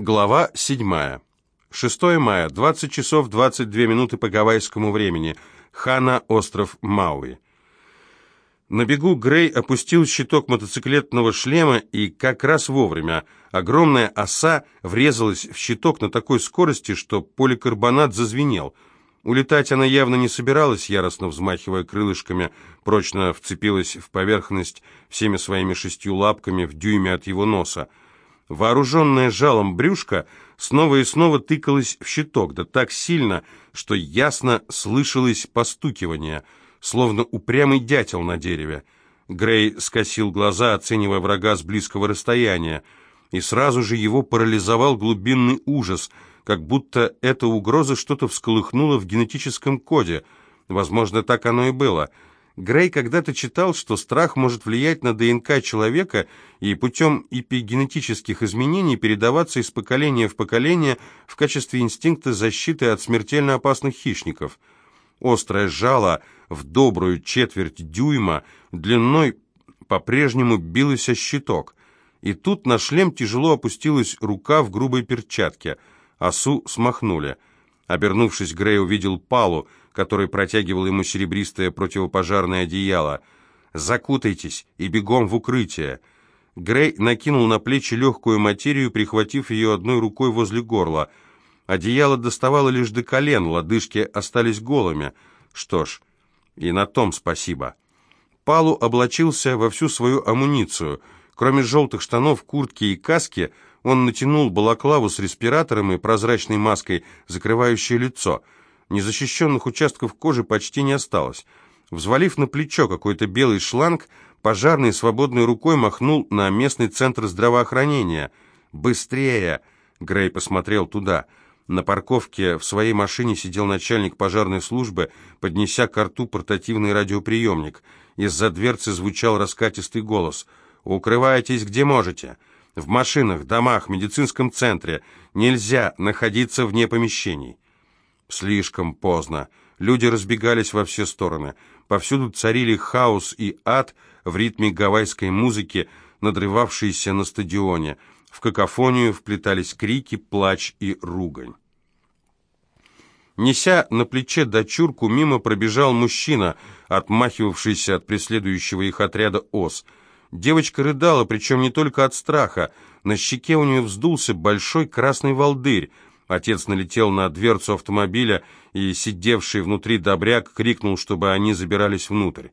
Глава 7. 6 мая, 20 часов 22 минуты по гавайскому времени. Хана, остров Мауи. На бегу Грей опустил щиток мотоциклетного шлема, и как раз вовремя огромная оса врезалась в щиток на такой скорости, что поликарбонат зазвенел. Улетать она явно не собиралась, яростно взмахивая крылышками, прочно вцепилась в поверхность всеми своими шестью лапками в дюйме от его носа. Вооруженная жалом брюшко снова и снова тыкалось в щиток, да так сильно, что ясно слышалось постукивание, словно упрямый дятел на дереве. Грей скосил глаза, оценивая врага с близкого расстояния, и сразу же его парализовал глубинный ужас, как будто эта угроза что-то всколыхнула в генетическом коде. Возможно, так оно и было — Грей когда-то читал, что страх может влиять на ДНК человека и путем эпигенетических изменений передаваться из поколения в поколение в качестве инстинкта защиты от смертельно опасных хищников. Острое жало в добрую четверть дюйма длиной по-прежнему билось о щиток. И тут на шлем тяжело опустилась рука в грубой перчатке. Осу смахнули. Обернувшись, Грей увидел Палу, который протягивал ему серебристое противопожарное одеяло. «Закутайтесь и бегом в укрытие!» Грей накинул на плечи легкую материю, прихватив ее одной рукой возле горла. Одеяло доставало лишь до колен, лодыжки остались голыми. Что ж, и на том спасибо. Палу облачился во всю свою амуницию. Кроме желтых штанов, куртки и каски, он натянул балаклаву с респиратором и прозрачной маской, закрывающей лицо — Незащищенных участков кожи почти не осталось. Взвалив на плечо какой-то белый шланг, пожарный свободной рукой махнул на местный центр здравоохранения. «Быстрее!» — Грей посмотрел туда. На парковке в своей машине сидел начальник пожарной службы, поднеся к рту портативный радиоприемник. Из-за дверцы звучал раскатистый голос. «Укрывайтесь где можете. В машинах, домах, медицинском центре. Нельзя находиться вне помещений». Слишком поздно. Люди разбегались во все стороны. Повсюду царили хаос и ад в ритме гавайской музыки, надрывавшейся на стадионе. В какофонию вплетались крики, плач и ругань. Неся на плече дочурку, мимо пробежал мужчина, отмахивавшийся от преследующего их отряда ос. Девочка рыдала, причем не только от страха. На щеке у нее вздулся большой красный волдырь. Отец налетел на дверцу автомобиля, и сидевший внутри добряк крикнул, чтобы они забирались внутрь.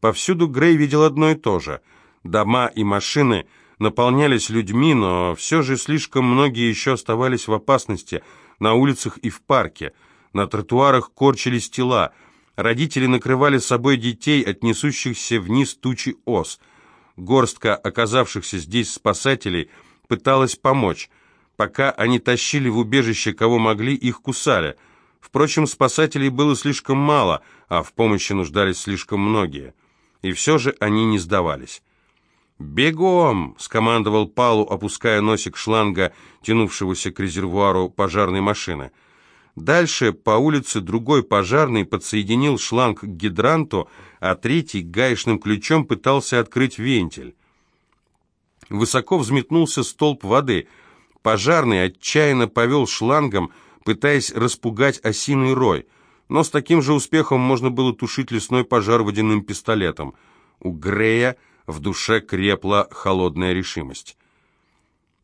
Повсюду Грей видел одно и то же. Дома и машины наполнялись людьми, но все же слишком многие еще оставались в опасности на улицах и в парке. На тротуарах корчились тела. Родители накрывали собой детей от несущихся вниз тучи ос. Горстка оказавшихся здесь спасателей пыталась помочь – Пока они тащили в убежище, кого могли, их кусали. Впрочем, спасателей было слишком мало, а в помощи нуждались слишком многие. И все же они не сдавались. «Бегом!» — скомандовал Палу, опуская носик шланга, тянувшегося к резервуару пожарной машины. Дальше по улице другой пожарный подсоединил шланг к гидранту, а третий гаечным ключом пытался открыть вентиль. Высоко взметнулся столб воды — Пожарный отчаянно повел шлангом, пытаясь распугать осиный рой, но с таким же успехом можно было тушить лесной пожар водяным пистолетом. У Грея в душе крепла холодная решимость.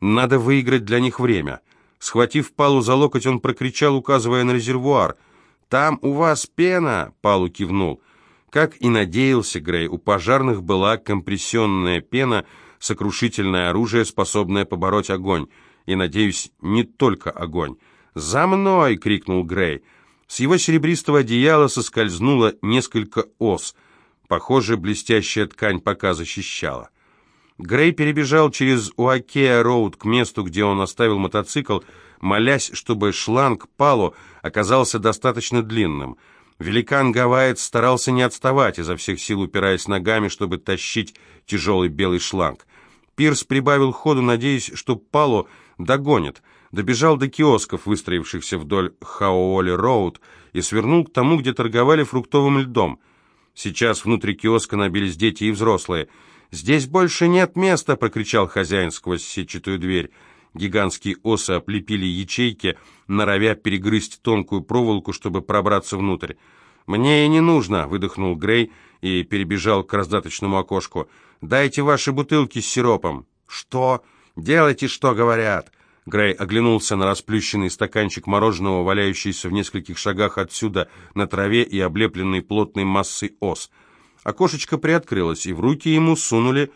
Надо выиграть для них время. Схватив Палу за локоть, он прокричал, указывая на резервуар. «Там у вас пена!» — Палу кивнул. Как и надеялся Грей, у пожарных была компрессионная пена, сокрушительное оружие, способное побороть огонь и, надеюсь, не только огонь. «За мной!» — крикнул Грей. С его серебристого одеяла соскользнуло несколько ос. Похоже, блестящая ткань пока защищала. Грей перебежал через Уакея-Роуд к месту, где он оставил мотоцикл, молясь, чтобы шланг Пало оказался достаточно длинным. Великан Гавайец старался не отставать, изо всех сил упираясь ногами, чтобы тащить тяжелый белый шланг. Пирс прибавил ходу, надеясь, что Пало догонит. Добежал до киосков, выстроившихся вдоль Хаоли-Роуд, и свернул к тому, где торговали фруктовым льдом. Сейчас внутри киоска набились дети и взрослые. «Здесь больше нет места!» — прокричал хозяин сквозь сетчатую дверь. Гигантские осы оплепили ячейки, норовя перегрызть тонкую проволоку, чтобы пробраться внутрь. «Мне и не нужно», — выдохнул Грей и перебежал к раздаточному окошку. «Дайте ваши бутылки с сиропом». «Что? Делайте, что говорят». Грей оглянулся на расплющенный стаканчик мороженого, валяющийся в нескольких шагах отсюда на траве и облепленный плотной массой ос. Окошечко приоткрылось, и в руки ему сунули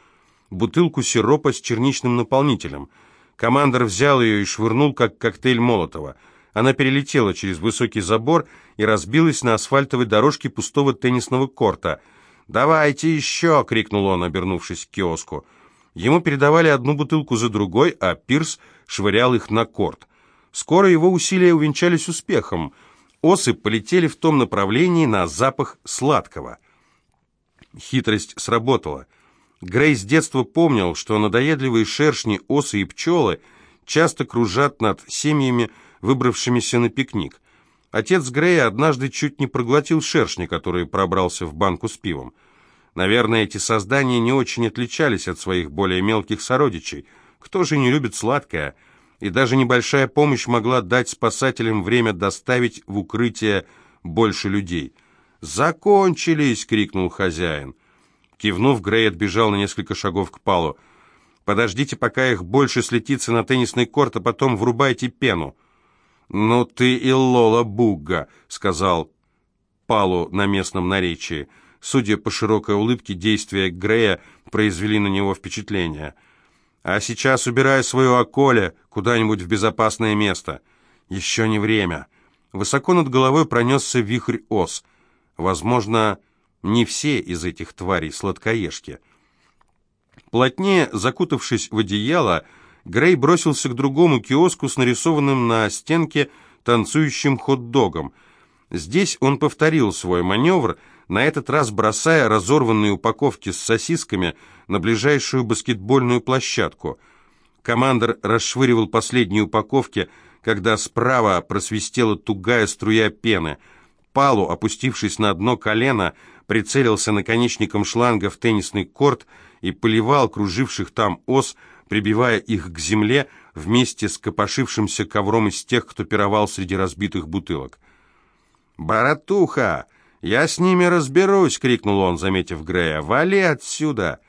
бутылку сиропа с черничным наполнителем. Командор взял ее и швырнул, как коктейль Молотова. Она перелетела через высокий забор и разбилась на асфальтовой дорожке пустого теннисного корта. «Давайте еще!» — крикнул он, обернувшись к киоску. Ему передавали одну бутылку за другой, а Пирс швырял их на корт. Скоро его усилия увенчались успехом. Осы полетели в том направлении на запах сладкого. Хитрость сработала. Грей с детства помнил, что надоедливые шершни, осы и пчелы часто кружат над семьями, выбравшимися на пикник. Отец Грея однажды чуть не проглотил шершня, который пробрался в банку с пивом. Наверное, эти создания не очень отличались от своих более мелких сородичей. Кто же не любит сладкое? И даже небольшая помощь могла дать спасателям время доставить в укрытие больше людей. «Закончились!» — крикнул хозяин. Кивнув, Грей отбежал на несколько шагов к Палу. «Подождите, пока их больше слетится на теннисный корт, а потом врубайте пену». «Ну ты и Лола Бугга», — сказал Палу на местном наречии. Судя по широкой улыбке, действия Грея произвели на него впечатление. «А сейчас убирай свою околе куда-нибудь в безопасное место. Еще не время». Высоко над головой пронесся вихрь ос. Возможно, не все из этих тварей сладкоежки. Плотнее закутавшись в одеяло, Грей бросился к другому киоску с нарисованным на стенке танцующим хот-догом. Здесь он повторил свой маневр — на этот раз бросая разорванные упаковки с сосисками на ближайшую баскетбольную площадку. Командор расшвыривал последние упаковки, когда справа просвистела тугая струя пены. Палу, опустившись на дно колено, прицелился наконечником шланга в теннисный корт и поливал круживших там ос, прибивая их к земле вместе с копошившимся ковром из тех, кто пировал среди разбитых бутылок. «Баратуха!» «Я с ними разберусь!» — крикнул он, заметив Грея. «Вали отсюда!»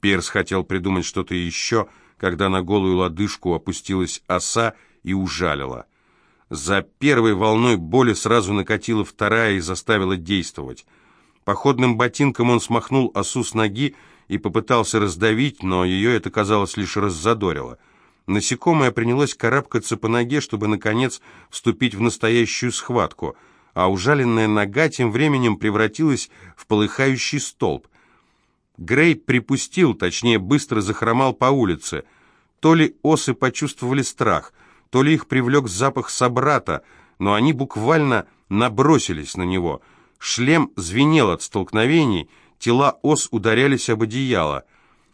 Пирс хотел придумать что-то еще, когда на голую лодыжку опустилась оса и ужалила. За первой волной боли сразу накатила вторая и заставила действовать. Походным ботинком он смахнул осу с ноги и попытался раздавить, но ее это, казалось, лишь раззадорило. Насекомое принялось карабкаться по ноге, чтобы, наконец, вступить в настоящую схватку — а ужаленная нога тем временем превратилась в полыхающий столб. Грей припустил, точнее, быстро захромал по улице. То ли осы почувствовали страх, то ли их привлек запах собрата, но они буквально набросились на него. Шлем звенел от столкновений, тела ос ударялись об одеяло.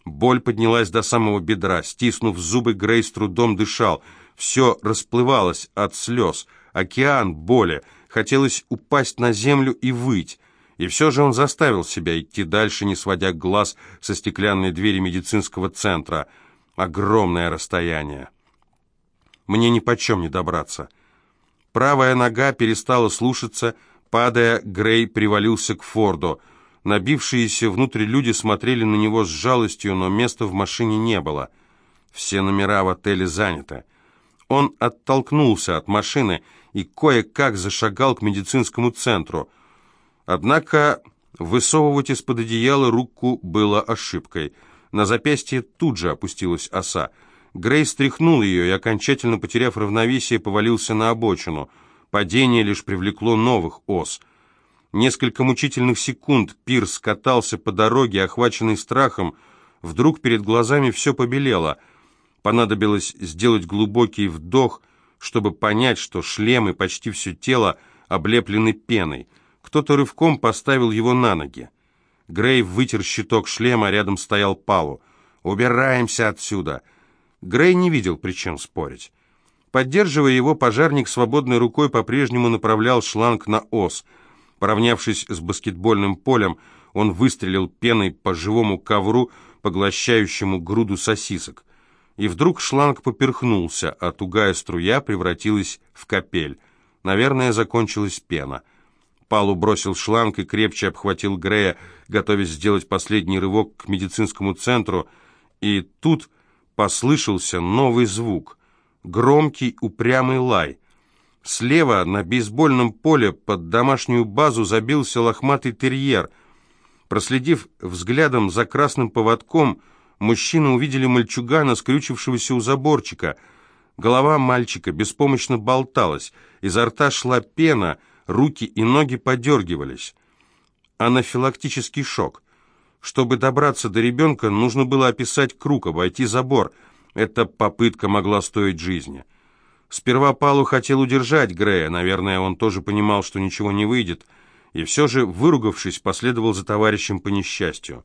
Боль поднялась до самого бедра. Стиснув зубы, Грей с трудом дышал. Все расплывалось от слез. Океан боли. Хотелось упасть на землю и выть. И все же он заставил себя идти дальше, не сводя глаз со стеклянной двери медицинского центра. Огромное расстояние. Мне ни почем не добраться. Правая нога перестала слушаться, падая, Грей привалился к Форду. Набившиеся внутрь люди смотрели на него с жалостью, но места в машине не было. Все номера в отеле заняты. Он оттолкнулся от машины и кое-как зашагал к медицинскому центру. Однако высовывать из-под одеяла руку было ошибкой. На запястье тут же опустилась оса. Грей стряхнул ее и, окончательно потеряв равновесие, повалился на обочину. Падение лишь привлекло новых ос. Несколько мучительных секунд Пирс катался по дороге, охваченный страхом. Вдруг перед глазами все побелело — Понадобилось сделать глубокий вдох, чтобы понять, что шлем и почти все тело облеплены пеной. Кто-то рывком поставил его на ноги. Грей вытер щиток шлема, рядом стоял Палу. «Убираемся отсюда!» Грей не видел причин спорить. Поддерживая его, пожарник свободной рукой по-прежнему направлял шланг на ос. Поравнявшись с баскетбольным полем, он выстрелил пеной по живому ковру, поглощающему груду сосисок. И вдруг шланг поперхнулся, а тугая струя превратилась в капель. Наверное, закончилась пена. Палу бросил шланг и крепче обхватил Грея, готовясь сделать последний рывок к медицинскому центру, и тут послышался новый звук. Громкий, упрямый лай. Слева на бейсбольном поле под домашнюю базу забился лохматый терьер. Проследив взглядом за красным поводком, мужчины увидели мальчугана, скрючившегося у заборчика. Голова мальчика беспомощно болталась, изо рта шла пена, руки и ноги подергивались. Анафилактический шок. Чтобы добраться до ребенка, нужно было описать круг, обойти забор. Эта попытка могла стоить жизни. Сперва Палу хотел удержать Грея, наверное, он тоже понимал, что ничего не выйдет, и все же, выругавшись, последовал за товарищем по несчастью.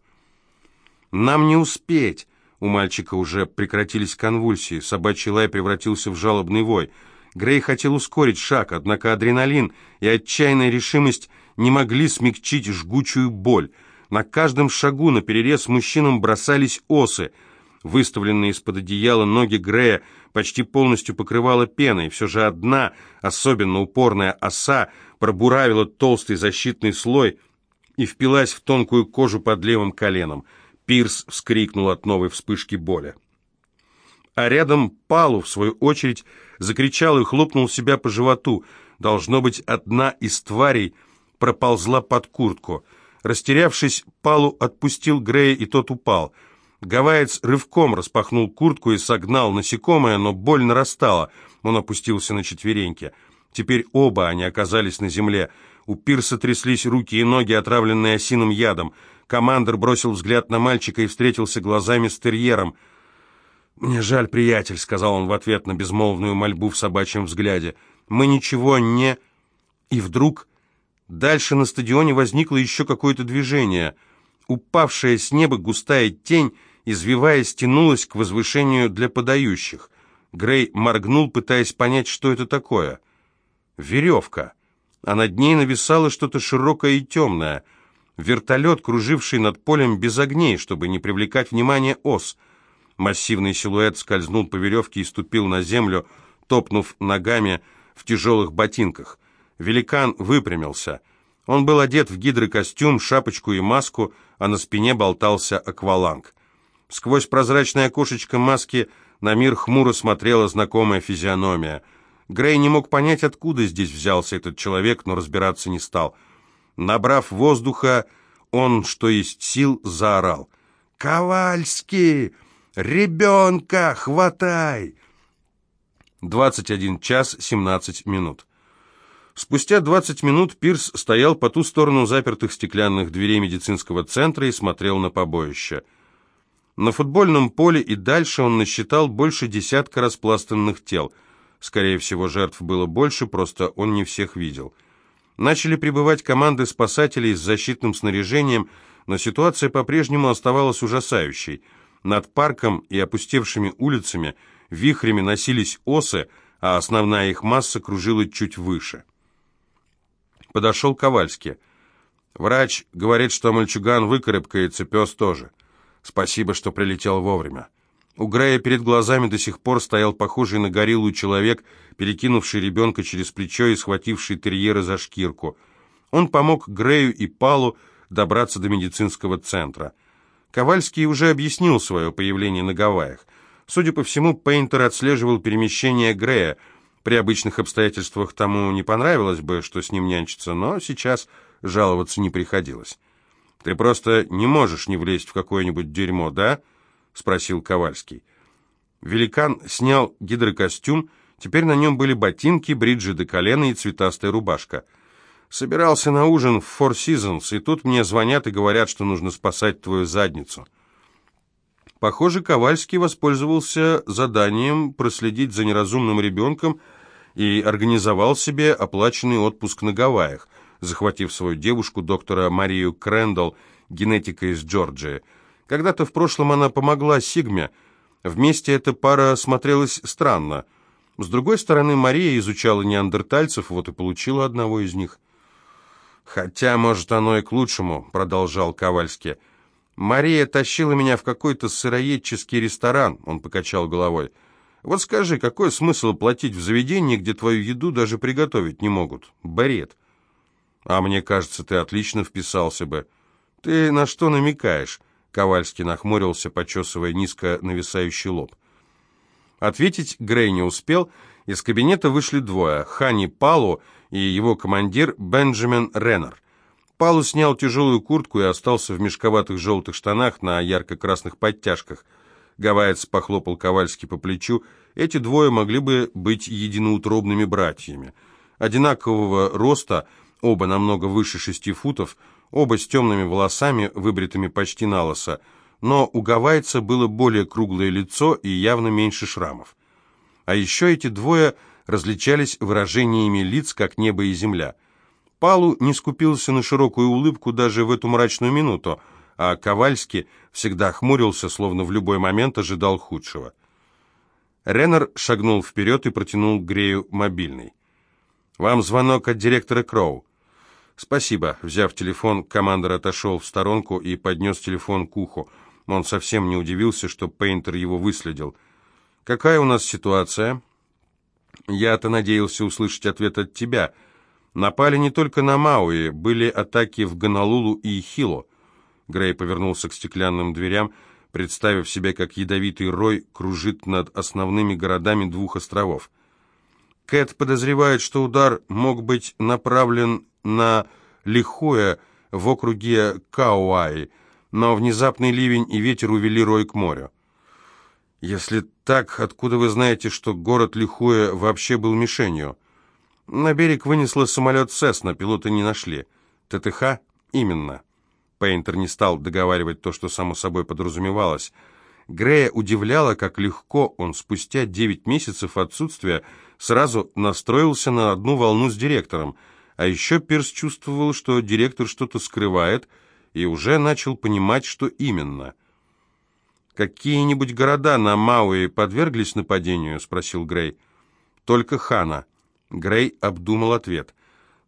«Нам не успеть!» У мальчика уже прекратились конвульсии, собачий лай превратился в жалобный вой. Грей хотел ускорить шаг, однако адреналин и отчаянная решимость не могли смягчить жгучую боль. На каждом шагу на перерез мужчинам бросались осы. Выставленные из-под одеяла ноги Грея почти полностью покрывала пена, и все же одна, особенно упорная оса, пробуравила толстый защитный слой и впилась в тонкую кожу под левым коленом. Пирс вскрикнул от новой вспышки боли. А рядом Палу, в свою очередь, закричал и хлопнул себя по животу. Должно быть, одна из тварей проползла под куртку. Растерявшись, Палу отпустил Грея, и тот упал — Гавайец рывком распахнул куртку и согнал насекомое, но боль нарастала. Он опустился на четвереньки. Теперь оба они оказались на земле. У Пирса тряслись руки и ноги, отравленные осиным ядом. Командор бросил взгляд на мальчика и встретился глазами с терьером. «Мне жаль, приятель», — сказал он в ответ на безмолвную мольбу в собачьем взгляде. «Мы ничего не...» И вдруг дальше на стадионе возникло еще какое-то движение. Упавшая с неба густая тень извиваясь, тянулась к возвышению для подающих. Грей моргнул, пытаясь понять, что это такое. Веревка. А над ней нависало что-то широкое и темное. Вертолет, круживший над полем без огней, чтобы не привлекать внимание ос. Массивный силуэт скользнул по веревке и ступил на землю, топнув ногами в тяжелых ботинках. Великан выпрямился. Он был одет в гидрокостюм, шапочку и маску, а на спине болтался акваланг. Сквозь прозрачное окошечко маски на мир хмуро смотрела знакомая физиономия. Грей не мог понять, откуда здесь взялся этот человек, но разбираться не стал. Набрав воздуха, он, что есть сил, заорал. «Ковальский! Ребенка хватай!» 21 час 17 минут. Спустя 20 минут Пирс стоял по ту сторону запертых стеклянных дверей медицинского центра и смотрел на побоище – на футбольном поле и дальше он насчитал больше десятка распластанных тел. Скорее всего, жертв было больше, просто он не всех видел. Начали прибывать команды спасателей с защитным снаряжением, но ситуация по-прежнему оставалась ужасающей. Над парком и опустевшими улицами вихрями носились осы, а основная их масса кружила чуть выше. Подошел Ковальский. Врач говорит, что мальчуган выкарабкается, пес тоже. Спасибо, что прилетел вовремя. У Грея перед глазами до сих пор стоял похожий на гориллу человек, перекинувший ребенка через плечо и схвативший терьера за шкирку. Он помог Грею и Палу добраться до медицинского центра. Ковальский уже объяснил свое появление на Гавайях. Судя по всему, Пейнтер отслеживал перемещение Грея. При обычных обстоятельствах тому не понравилось бы, что с ним нянчится, но сейчас жаловаться не приходилось. «Ты просто не можешь не влезть в какое-нибудь дерьмо, да?» — спросил Ковальский. Великан снял гидрокостюм, теперь на нем были ботинки, бриджи до колена и цветастая рубашка. «Собирался на ужин в Four Seasons, и тут мне звонят и говорят, что нужно спасать твою задницу». Похоже, Ковальский воспользовался заданием проследить за неразумным ребенком и организовал себе оплаченный отпуск на Гавайях захватив свою девушку, доктора Марию Крэндалл, генетика из Джорджии. Когда-то в прошлом она помогла Сигме. Вместе эта пара смотрелась странно. С другой стороны, Мария изучала неандертальцев, вот и получила одного из них. «Хотя, может, оно и к лучшему», — продолжал Ковальский. Мария тащила меня в какой-то сыроедческий ресторан, он покачал головой. Вот скажи, какой смысл платить в заведении, где твою еду даже приготовить не могут? Бред. А мне кажется, ты отлично вписался бы. Ты на что намекаешь? Ковальский нахмурился, почесывая низко нависающий лоб. Ответить Грей не успел. Из кабинета вышли двое — Хани Палу и его командир Бенджамин Реннер. Палу снял тяжелую куртку и остался в мешковатых желтых штанах на ярко-красных подтяжках. Гавайец похлопал Ковальски по плечу. Эти двое могли бы быть единоутробными братьями. Одинакового роста, оба намного выше шести футов, оба с темными волосами, выбритыми почти на лысо, но у гавайца было более круглое лицо и явно меньше шрамов. А еще эти двое различались выражениями лиц, как небо и земля – Палу не скупился на широкую улыбку даже в эту мрачную минуту, а Ковальский всегда хмурился, словно в любой момент ожидал худшего. Реннер шагнул вперед и протянул Грею мобильный. «Вам звонок от директора Кроу». «Спасибо». Взяв телефон, командор отошел в сторонку и поднес телефон к уху. Он совсем не удивился, что Пейнтер его выследил. «Какая у нас ситуация?» «Я-то надеялся услышать ответ от тебя», Напали не только на Мауи, были атаки в Гонолулу и Хило. Грей повернулся к стеклянным дверям, представив себе, как ядовитый рой кружит над основными городами двух островов. Кэт подозревает, что удар мог быть направлен на Лихуэ в округе Кауаи, но внезапный ливень и ветер увели рой к морю. Если так, откуда вы знаете, что город Лихуэ вообще был мишенью? На берег вынесло самолет «Сесна», пилоты не нашли. ТТХ? Именно. Пейнтер не стал договаривать то, что само собой подразумевалось. Грея удивляло, как легко он спустя девять месяцев отсутствия сразу настроился на одну волну с директором. А еще Пирс чувствовал, что директор что-то скрывает, и уже начал понимать, что именно. «Какие-нибудь города на Мауи подверглись нападению?» — спросил Грей. «Только Хана». Грей обдумал ответ.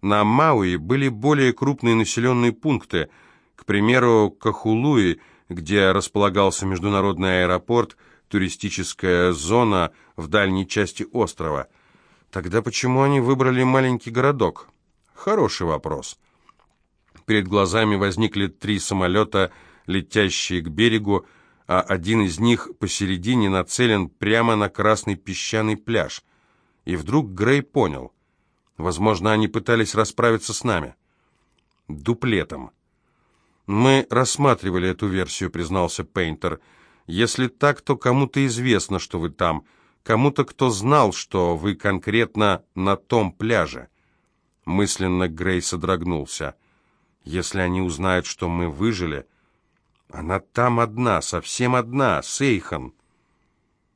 На Мауи были более крупные населенные пункты, к примеру, Кахулуи, где располагался международный аэропорт, туристическая зона в дальней части острова. Тогда почему они выбрали маленький городок? Хороший вопрос. Перед глазами возникли три самолета, летящие к берегу, а один из них посередине нацелен прямо на красный песчаный пляж. И вдруг Грей понял. Возможно, они пытались расправиться с нами. Дуплетом. «Мы рассматривали эту версию», — признался Пейнтер. «Если так, то кому-то известно, что вы там. Кому-то, кто знал, что вы конкретно на том пляже». Мысленно Грей содрогнулся. «Если они узнают, что мы выжили...» «Она там одна, совсем одна, Сейхан».